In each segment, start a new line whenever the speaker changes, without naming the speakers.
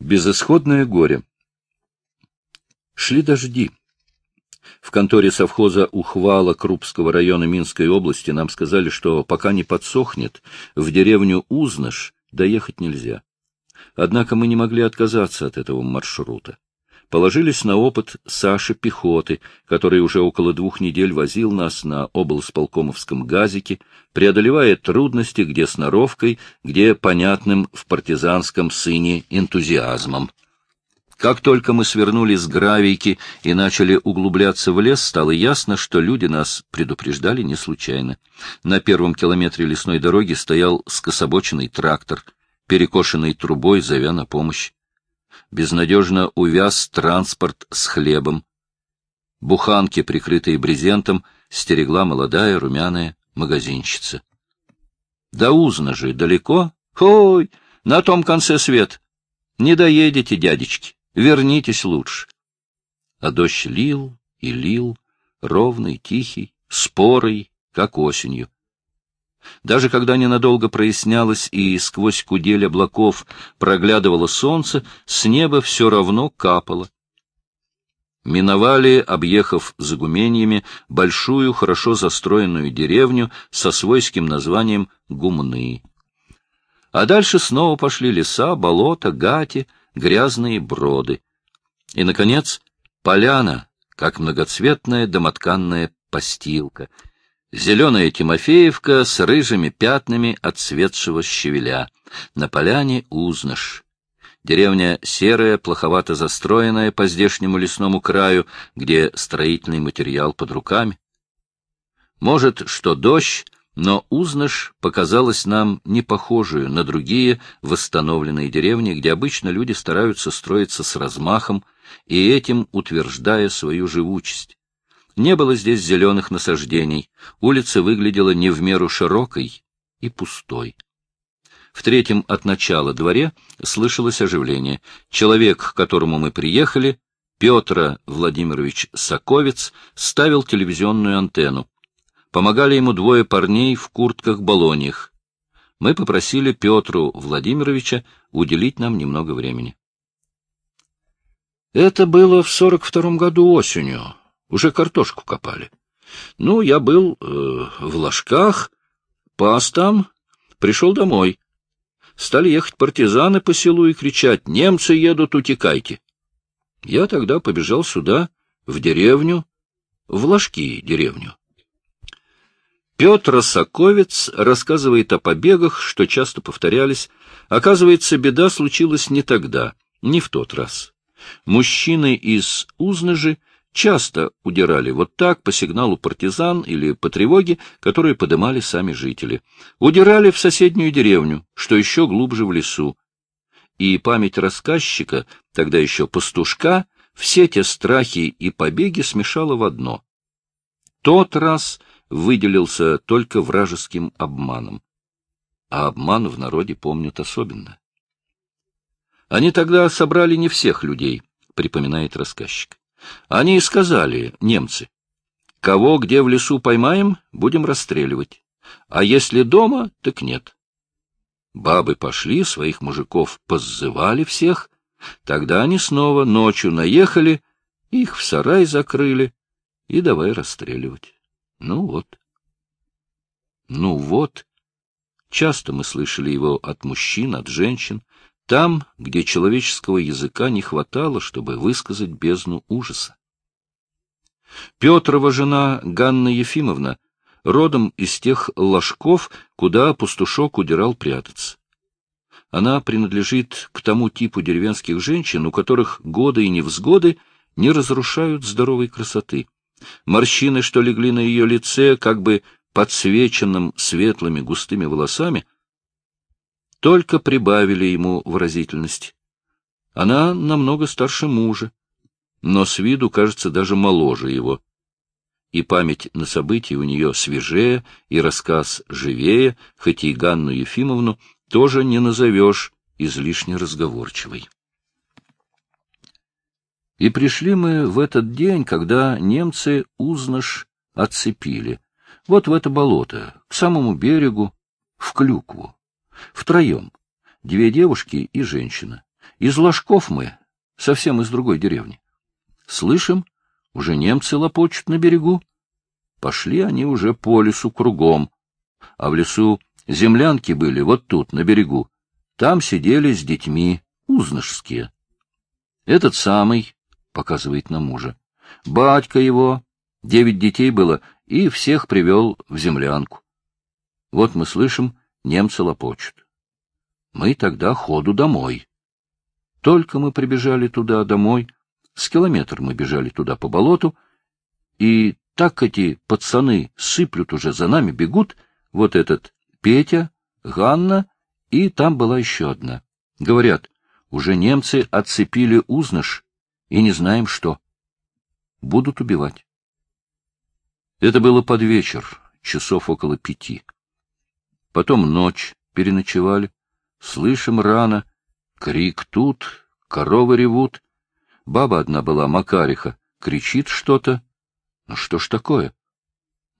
Безысходное горе. Шли дожди. В конторе совхоза Ухвала Крупского района Минской области нам сказали, что пока не подсохнет, в деревню Узнаш доехать нельзя. Однако мы не могли отказаться от этого маршрута положились на опыт Саши Пехоты, который уже около двух недель возил нас на облсполкомовском газике, преодолевая трудности где сноровкой, где понятным в партизанском сыне энтузиазмом. Как только мы свернули с гравийки и начали углубляться в лес, стало ясно, что люди нас предупреждали не случайно. На первом километре лесной дороги стоял скособоченный трактор, перекошенный трубой, зовя на помощь безнадежно увяз транспорт с хлебом. Буханки, прикрытые брезентом, стерегла молодая румяная магазинщица. — Да узно же, далеко? Ой, на том конце свет. Не доедете, дядечки, вернитесь лучше. А дождь лил и лил, ровный, тихий, спорый, как осенью. Даже когда ненадолго прояснялось и сквозь кудель облаков проглядывало солнце, с неба все равно капало. Миновали, объехав загуменьями, большую, хорошо застроенную деревню со свойским названием Гумны. А дальше снова пошли леса, болота, гати, грязные броды. И, наконец, поляна, как многоцветная домотканная постилка — Зеленая Тимофеевка с рыжими пятнами отцветшего щавеля. На поляне узнаш. Деревня серая, плоховато застроенная по здешнему лесному краю, где строительный материал под руками. Может, что дождь, но Узнаш показалась нам не похожую на другие восстановленные деревни, где обычно люди стараются строиться с размахом и этим утверждая свою живучесть. Не было здесь зеленых насаждений, улица выглядела не в меру широкой и пустой. В третьем от начала дворе слышалось оживление. Человек, к которому мы приехали, Петр Владимирович Соковец, ставил телевизионную антенну. Помогали ему двое парней в куртках-балоньях. Мы попросили Петру Владимировича уделить нам немного времени. Это было в сорок втором году осенью. Уже картошку копали. Ну, я был э, в Ложках, пас там, пришел домой. Стали ехать партизаны по селу и кричать «Немцы едут, утекайте!» Я тогда побежал сюда, в деревню, в Ложки деревню. Петр Соковец рассказывает о побегах, что часто повторялись. Оказывается, беда случилась не тогда, не в тот раз. Мужчины из Узнажи часто удирали вот так, по сигналу партизан или по тревоге, которые подымали сами жители. Удирали в соседнюю деревню, что еще глубже в лесу. И память рассказчика, тогда еще пастушка, все те страхи и побеги смешала в одно. Тот раз выделился только вражеским обманом. А обман в народе помнят особенно. Они тогда собрали не всех людей, припоминает рассказчик. Они и сказали, немцы, кого где в лесу поймаем, будем расстреливать, а если дома, так нет. Бабы пошли, своих мужиков поззывали всех, тогда они снова ночью наехали, их в сарай закрыли и давай расстреливать. Ну вот. Ну вот. Часто мы слышали его от мужчин, от женщин, там, где человеческого языка не хватало, чтобы высказать бездну ужаса. Петрова жена Ганна Ефимовна родом из тех ложков, куда пастушок удирал прятаться. Она принадлежит к тому типу деревенских женщин, у которых годы и невзгоды не разрушают здоровой красоты. Морщины, что легли на ее лице, как бы подсвеченным светлыми густыми волосами — только прибавили ему выразительность. Она намного старше мужа, но с виду кажется даже моложе его. И память на события у нее свежее, и рассказ живее, хоть и Ганну Ефимовну тоже не назовешь излишне разговорчивой. И пришли мы в этот день, когда немцы узнаш отцепили. Вот в это болото, к самому берегу, в Клюкву. Втроем. Две девушки и женщина. Из Ложков мы, совсем из другой деревни. Слышим, уже немцы лопочут на берегу. Пошли они уже по лесу кругом, а в лесу землянки были вот тут, на берегу. Там сидели с детьми, узнашские. Этот самый, показывает на мужа, батька его, девять детей было, и всех привел в землянку. Вот мы слышим, немцы лопочут. Мы тогда ходу домой. Только мы прибежали туда домой, с километр мы бежали туда по болоту, и так эти пацаны сыплют уже за нами, бегут, вот этот Петя, Ганна, и там была еще одна. Говорят, уже немцы отцепили узнаш, и не знаем что. Будут убивать. Это было под вечер, часов около пяти. Потом ночь, переночевали. Слышим рано, крик тут, коровы ревут. Баба одна была, Макариха, кричит что-то. Ну что ж такое?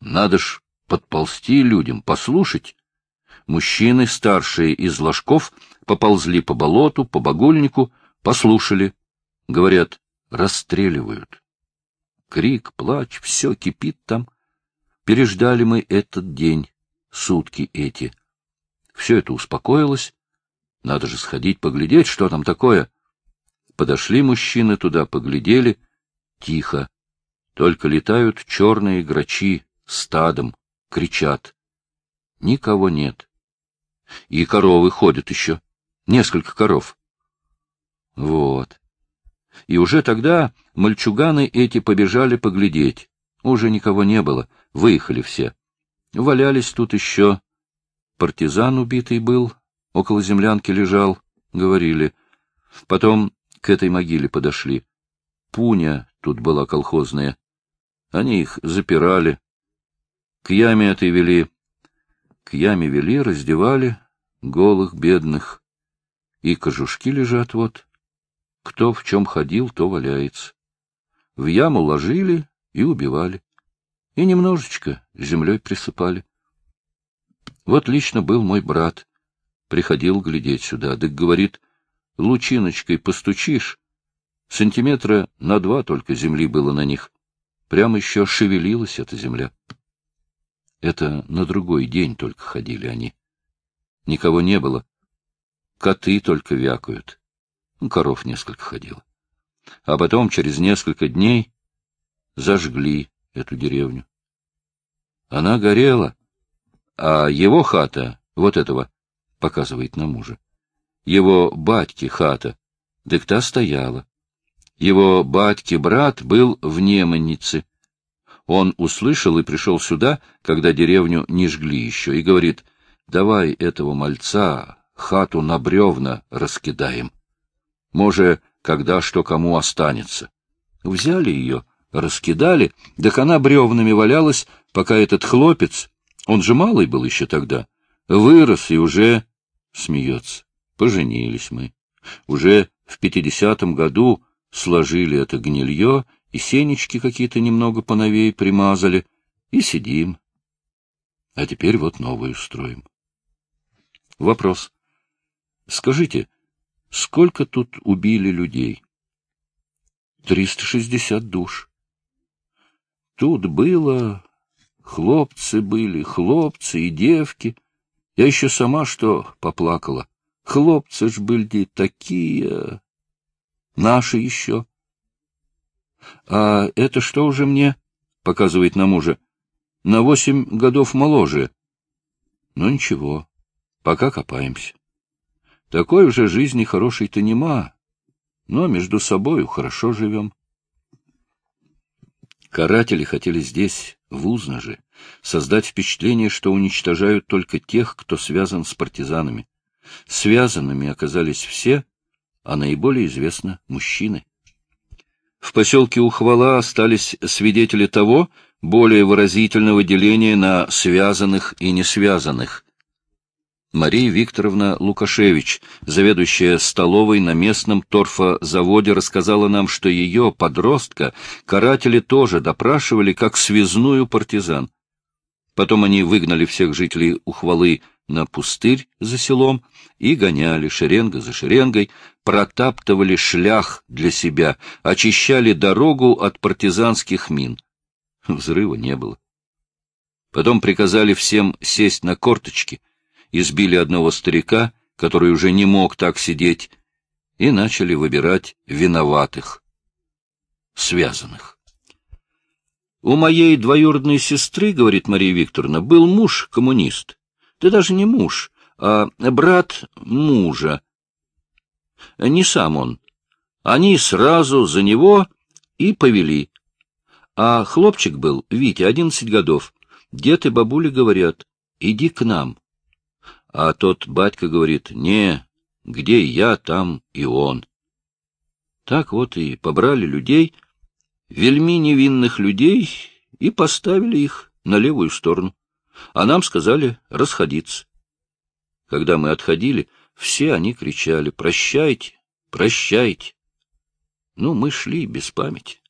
Надо ж подползти людям, послушать. Мужчины, старшие из ложков, поползли по болоту, по багульнику, послушали. Говорят, расстреливают. Крик, плач, все кипит там. Переждали мы этот день, сутки эти. Все это успокоилось. Надо же сходить поглядеть, что там такое. Подошли мужчины туда, поглядели. Тихо. Только летают черные грачи стадом, кричат. Никого нет. И коровы ходят еще. Несколько коров. Вот. И уже тогда мальчуганы эти побежали поглядеть. Уже никого не было, выехали все. Валялись тут еще. Партизан убитый был, около землянки лежал, говорили. Потом к этой могиле подошли. Пуня тут была колхозная. Они их запирали. К яме этой вели. К яме вели, раздевали голых, бедных. И кожушки лежат вот. Кто в чем ходил, то валяется. В яму ложили и убивали. И немножечко землей присыпали. Вот лично был мой брат. Приходил глядеть сюда, да говорит, лучиночкой постучишь. Сантиметра на два только земли было на них. Прямо еще шевелилась эта земля. Это на другой день только ходили они. Никого не было. Коты только вякают. Ну, коров несколько ходило. А потом, через несколько дней, зажгли эту деревню. Она горела, а его хата, вот этого, показывает на мужа, его батьки хата, дык та стояла. Его батьки-брат был в Неманнице. Он услышал и пришел сюда, когда деревню не жгли еще, и говорит, давай этого мальца хату на бревна раскидаем. Може, когда что кому останется. Взяли ее, раскидали, так она бревнами валялась, пока этот хлопец, он же малый был еще тогда, вырос и уже смеется. Поженились мы. Уже в пятидесятом году сложили это гнилье, и сенечки какие-то немного поновей примазали, и сидим. А теперь вот новую строим. Вопрос. Скажите, Сколько тут убили людей? Триста шестьдесят душ. Тут было... Хлопцы были, хлопцы и девки. Я еще сама что поплакала. Хлопцы ж были такие... Наши еще. А это что уже мне? Показывает на мужа. На восемь годов моложе. Ну ничего, пока копаемся. Такой уже жизни хорошей-то нема, но между собою хорошо живем. Каратели хотели здесь, в Узнаже, создать впечатление, что уничтожают только тех, кто связан с партизанами. Связанными оказались все, а наиболее известно мужчины. В поселке Ухвала остались свидетели того, более выразительного деления на связанных и несвязанных, Мария Викторовна Лукашевич, заведующая столовой на местном торфозаводе, рассказала нам, что ее, подростка, каратели тоже допрашивали как связную партизан. Потом они выгнали всех жителей Ухвалы на пустырь за селом и гоняли шеренга за шеренгой, протаптывали шлях для себя, очищали дорогу от партизанских мин. Взрыва не было. Потом приказали всем сесть на корточки, избили одного старика, который уже не мог так сидеть, и начали выбирать виноватых, связанных. У моей двоюродной сестры, говорит Мария Викторовна, был муж коммунист. Ты даже не муж, а брат мужа. Не сам он. Они сразу за него и повели. А хлопчик был, Витя, одиннадцать годов. Дед и бабуля говорят, иди к нам. А тот батька говорит, не, где я, там и он. Так вот и побрали людей, вельми невинных людей, и поставили их на левую сторону а нам сказали расходиться. Когда мы отходили, все они кричали «Прощайте! Прощайте!». Ну, мы шли без памяти.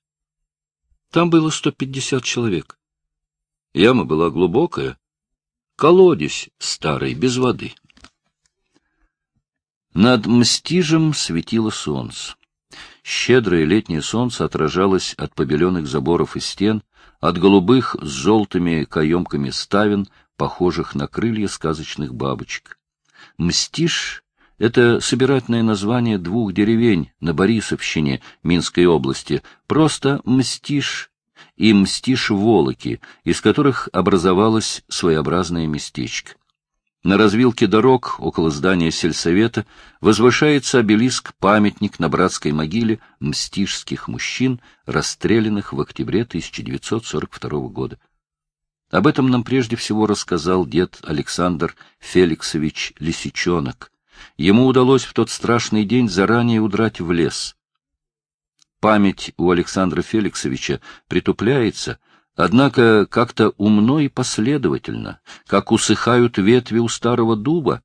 Там было сто пятьдесят человек. Яма была глубокая, колодец старый, без воды. Над Мстижем светило солнце. Щедрое летнее солнце отражалось от побеленных заборов и стен, от голубых с желтыми каемками ставен, похожих на крылья сказочных бабочек. Мстиш — это собирательное название двух деревень на Борисовщине Минской области, просто Мстиш и Мстиш-Волоки, из которых образовалось своеобразное местечко. На развилке дорог, около здания сельсовета, возвышается обелиск-памятник на братской могиле мстижских мужчин, расстрелянных в октябре 1942 года. Об этом нам прежде всего рассказал дед Александр Феликсович Лисичонок. Ему удалось в тот страшный день заранее удрать в лес. Память у Александра Феликсовича притупляется, Однако как-то умно и последовательно, как усыхают ветви у старого дуба,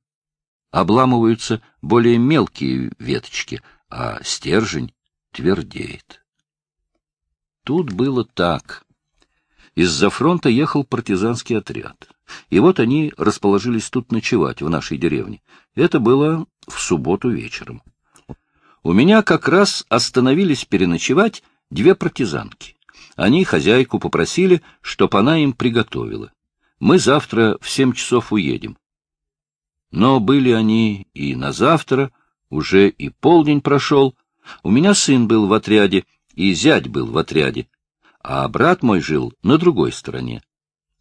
обламываются более мелкие веточки, а стержень твердеет. Тут было так. Из-за фронта ехал партизанский отряд. И вот они расположились тут ночевать, в нашей деревне. Это было в субботу вечером. У меня как раз остановились переночевать две партизанки. Они хозяйку попросили, чтоб она им приготовила. Мы завтра в семь часов уедем. Но были они и на завтра, уже и полдень прошел. У меня сын был в отряде, и зять был в отряде, а брат мой жил на другой стороне.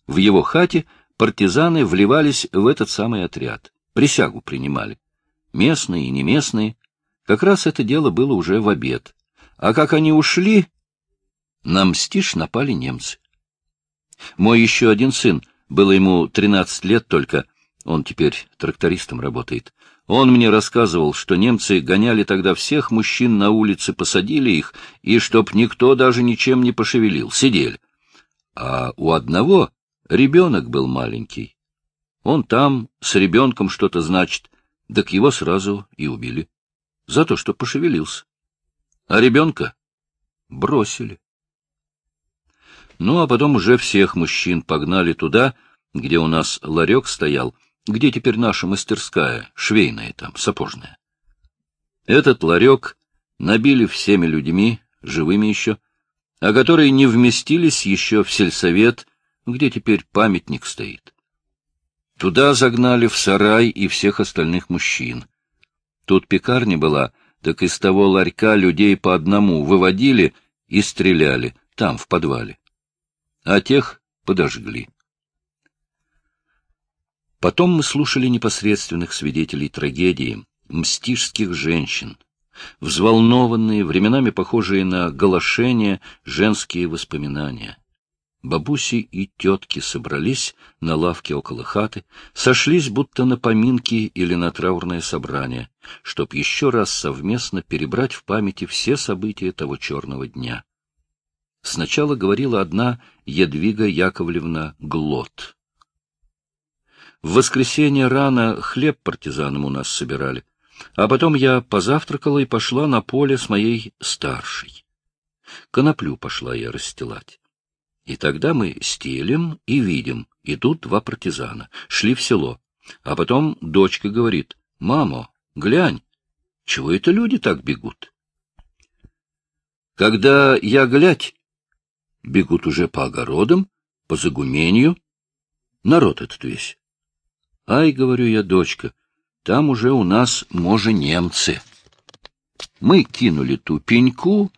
В его хате партизаны вливались в этот самый отряд, присягу принимали. Местные и неместные. Как раз это дело было уже в обед. А как они ушли, на Мстиш напали немцы. Мой еще один сын, было ему тринадцать лет только, он теперь трактористом работает. Он мне рассказывал, что немцы гоняли тогда всех мужчин на улице, посадили их, и чтоб никто даже ничем не пошевелил, сидели. А у одного ребенок был маленький. Он там с ребенком что-то значит, так его сразу и убили. За то, что пошевелился. А ребенка бросили. Ну, а потом уже всех мужчин погнали туда, где у нас ларек стоял, где теперь наша мастерская, швейная там, сапожная. Этот ларек набили всеми людьми, живыми еще, а которые не вместились еще в сельсовет, где теперь памятник стоит. Туда загнали в сарай и всех остальных мужчин. Тут пекарня была, так из того ларька людей по одному выводили и стреляли, там, в подвале а тех подожгли. Потом мы слушали непосредственных свидетелей трагедии, мстижских женщин, взволнованные, временами похожие на голошение, женские воспоминания. Бабуси и тетки собрались на лавке около хаты, сошлись будто на поминки или на траурное собрание, чтоб еще раз совместно перебрать в памяти все события того черного дня. Сначала говорила одна Едвига Яковлевна Глот. В воскресенье рано хлеб партизанам у нас собирали, а потом я позавтракала и пошла на поле с моей старшей. Коноплю пошла я расстилать. И тогда мы стелим и видим, идут два партизана, шли в село. А потом дочка говорит, «Мамо, глянь, чего это люди так бегут?» Когда я глядь, бегут уже по огородам, по загумению, народ этот весь. Ай, говорю я, дочка, там уже у нас, може, немцы. Мы кинули ту пеньку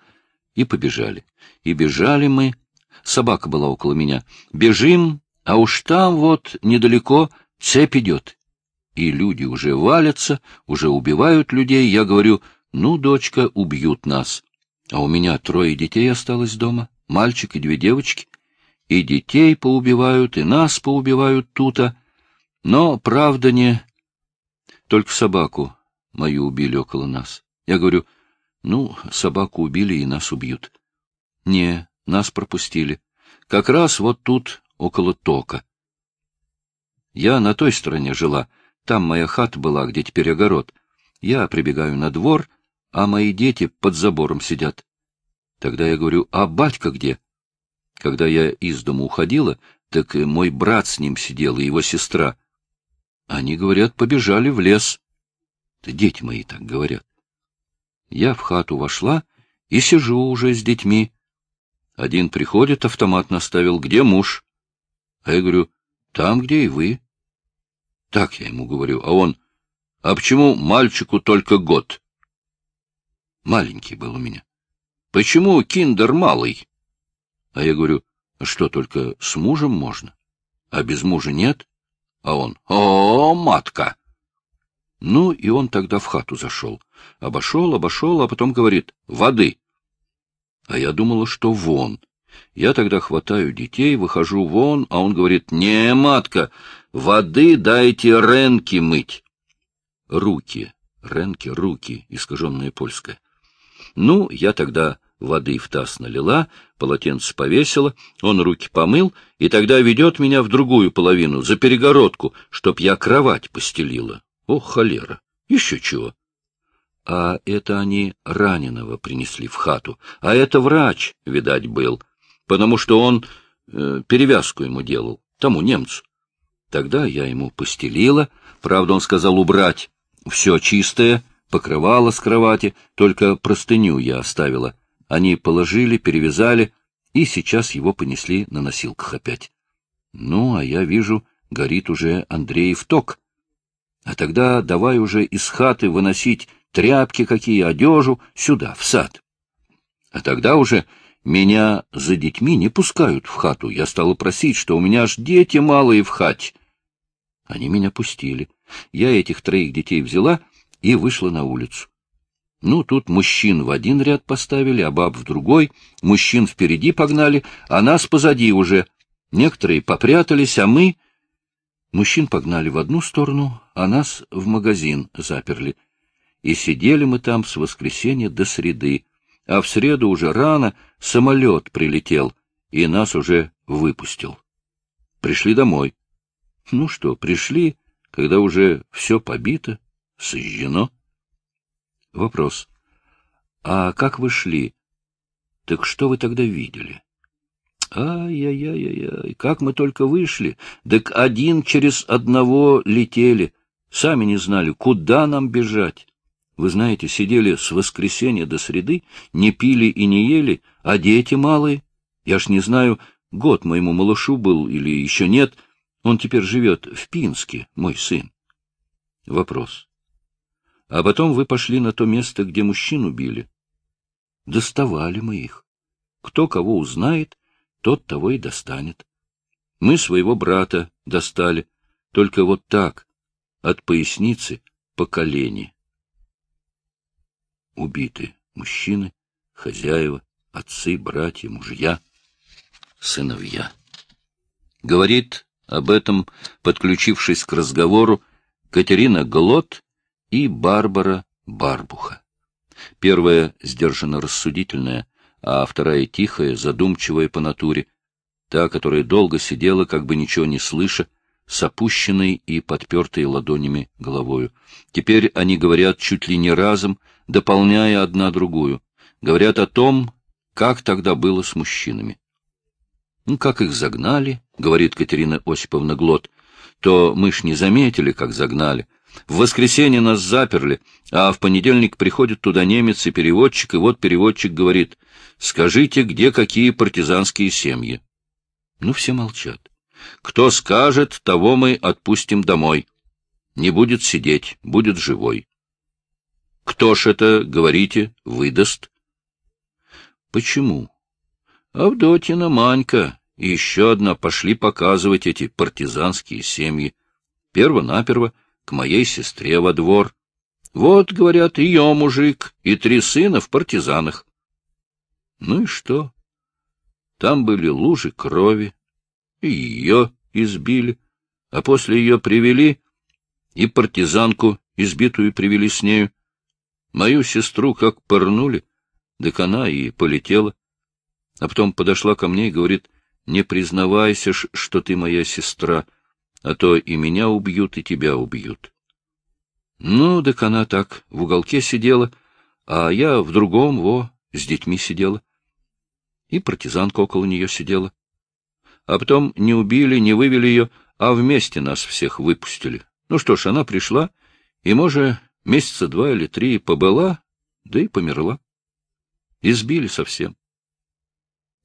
и побежали. И бежали мы, собака была около меня, бежим, а уж там вот недалеко цепь идет. И люди уже валятся, уже убивают людей. Я говорю, ну, дочка, убьют нас. А у меня трое детей осталось дома, мальчик и две девочки. И детей поубивают, и нас поубивают тута. Но, правда, не... Только собаку мою убили около нас. Я говорю, ну, собаку убили и нас убьют. Не, нас пропустили. Как раз вот тут, около тока. Я на той стороне жила, там моя хата была, где теперь огород. Я прибегаю на двор, а мои дети под забором сидят. Тогда я говорю, а батька где? Когда я из дома уходила, так мой брат с ним сидел, и его сестра. Они, говорят, побежали в лес. Да дети мои так говорят. Я в хату вошла и сижу уже с детьми. Один приходит, автомат наставил. Где муж? А я говорю, там, где и вы. Так я ему говорю, а он, а почему мальчику только год? Маленький был у меня. Почему киндер малый? А я говорю, что только с мужем можно, а без мужа нет? А он, о, матка! Ну, и он тогда в хату зашел. Обошел, обошел, а потом говорит, воды. А я думала, что вон. Я тогда хватаю детей, выхожу вон, а он говорит, не, матка, воды дайте ренки мыть. Руки, ренки, руки, искаженное польское. Ну, я тогда воды в таз налила, полотенце повесила, он руки помыл, и тогда ведет меня в другую половину, за перегородку, чтоб я кровать постелила. О, холера! Еще чего! А это они раненого принесли в хату, а это врач, видать, был, потому что он э, перевязку ему делал, тому немцу. Тогда я ему постелила, правда, он сказал убрать, все чистое, покрывало с кровати, только простыню я оставила. Они положили, перевязали, и сейчас его понесли на носилках опять. Ну, а я вижу, горит уже Андреев ток. А тогда давай уже из хаты выносить тряпки какие, одежу, сюда, в сад. А тогда уже меня за детьми не пускают в хату. Я стала просить, что у меня аж дети малые в хате. Они меня пустили. Я этих троих детей взяла и вышла на улицу. Ну, тут мужчин в один ряд поставили, а баб в другой, мужчин впереди погнали, а нас позади уже. Некоторые попрятались, а мы... Мужчин погнали в одну сторону, а нас в магазин заперли. И сидели мы там с воскресенья до среды, а в среду уже рано самолет прилетел, и нас уже выпустил. Пришли домой. Ну что, пришли, когда уже все побито, сожжено. Вопрос. А как вы шли? Так что вы тогда видели? Ай-яй-яй-яй, как мы только вышли, так один через одного летели, сами не знали, куда нам бежать. Вы знаете, сидели с воскресенья до среды, не пили и не ели, а дети малые. Я ж не знаю, год моему малышу был или еще нет, он теперь живет в Пинске, мой сын. Вопрос. А потом вы пошли на то место, где мужчин убили. Доставали мы их. Кто кого узнает, тот того и достанет. Мы своего брата достали, только вот так, от поясницы по колени. Убиты мужчины, хозяева, отцы, братья, мужья, сыновья. Говорит об этом, подключившись к разговору, Катерина Глот и Барбара Барбуха. Первая сдержанно рассудительная, а вторая тихая, задумчивая по натуре, та, которая долго сидела, как бы ничего не слыша, с опущенной и подпертой ладонями головою. Теперь они говорят чуть ли не разом, дополняя одна другую. Говорят о том, как тогда было с мужчинами. Ну, как их загнали, — говорит Катерина Осиповна Глот, то мы ж не заметили, как загнали. В воскресенье нас заперли, а в понедельник приходит туда немец и переводчик, и вот переводчик говорит, «Скажите, где какие партизанские семьи?» Ну, все молчат. «Кто скажет, того мы отпустим домой. Не будет сидеть, будет живой». «Кто ж это, говорите, выдаст?» «Почему?» «Авдотина Манька и еще одна пошли показывать эти партизанские семьи. Перво-наперво — к моей сестре во двор. Вот, говорят, ее мужик и три сына в партизанах. Ну и что? Там были лужи крови, и ее избили, а после ее привели, и партизанку избитую привели с нею. Мою сестру как пырнули, так она и полетела. А потом подошла ко мне и говорит, не признавайся, что ты моя сестра а то и меня убьют, и тебя убьют. Ну, так она так в уголке сидела, а я в другом, во, с детьми сидела. И партизанка около нее сидела. А потом не убили, не вывели ее, а вместе нас всех выпустили. Ну что ж, она пришла, и, может, месяца два или три побыла, да и померла. Избили совсем.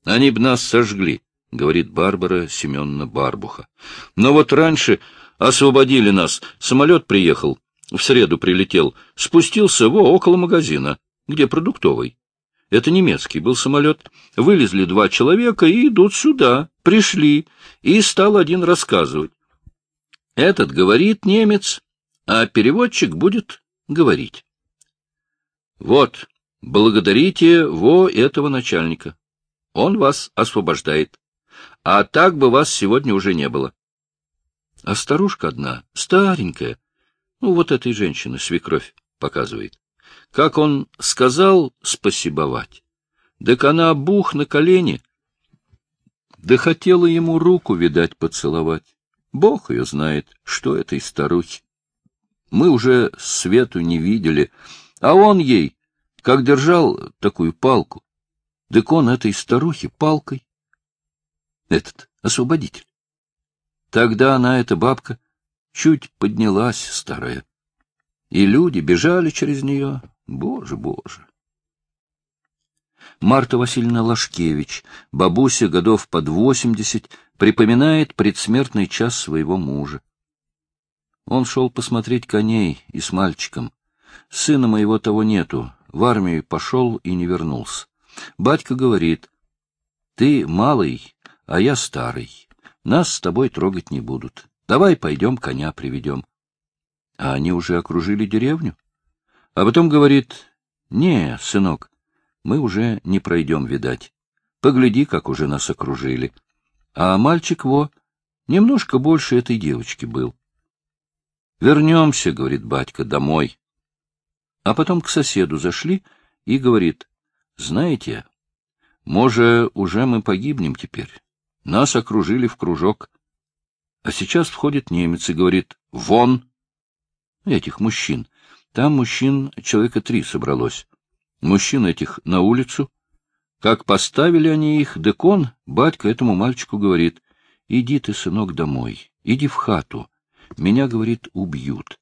Они б нас сожгли. — говорит Барбара Семеновна Барбуха. — Но вот раньше освободили нас. Самолет приехал, в среду прилетел, спустился во около магазина, где продуктовый. Это немецкий был самолет. Вылезли два человека и идут сюда, пришли, и стал один рассказывать. Этот говорит немец, а переводчик будет говорить. Вот, благодарите во этого начальника. Он вас освобождает а так бы вас сегодня уже не было. А старушка одна, старенькая, ну, вот этой женщины, свекровь, показывает. Как он сказал спасибовать, так она бух на колени, да хотела ему руку, видать, поцеловать. Бог ее знает, что этой старухи. Мы уже свету не видели, а он ей, как держал такую палку, так он этой старухе палкой этот освободитель. Тогда она, эта бабка, чуть поднялась, старая, и люди бежали через нее. Боже, боже! Марта Васильевна Лашкевич, бабуся годов под восемьдесят, припоминает предсмертный час своего мужа. Он шел посмотреть коней и с мальчиком. Сына моего того нету, в армию пошел и не вернулся. Батька говорит, ты, малый, а я старый. Нас с тобой трогать не будут. Давай пойдем коня приведем. А они уже окружили деревню? А потом говорит, не, сынок, мы уже не пройдем, видать. Погляди, как уже нас окружили. А мальчик, во, немножко больше этой девочки был. Вернемся, говорит батька, домой. А потом к соседу зашли и говорит, знаете, может, уже мы погибнем теперь. Нас окружили в кружок. А сейчас входит немец и говорит «Вон!» Этих мужчин. Там мужчин человека три собралось. Мужчин этих на улицу. Как поставили они их, декон, батька этому мальчику говорит «Иди ты, сынок, домой, иди в хату. Меня, говорит, убьют».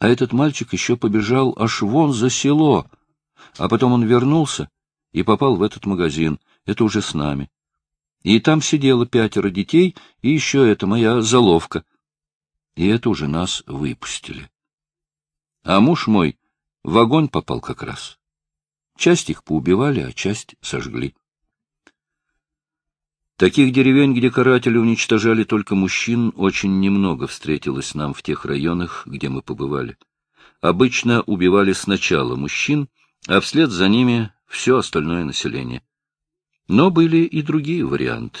А этот мальчик еще побежал аж вон за село. А потом он вернулся и попал в этот магазин. Это уже с нами. И там сидело пятеро детей, и еще это моя заловка. И это уже нас выпустили. А муж мой в огонь попал как раз. Часть их поубивали, а часть сожгли. Таких деревень, где каратели уничтожали только мужчин, очень немного встретилось нам в тех районах, где мы побывали. Обычно убивали сначала мужчин, а вслед за ними все остальное население. Но были и другие варианты.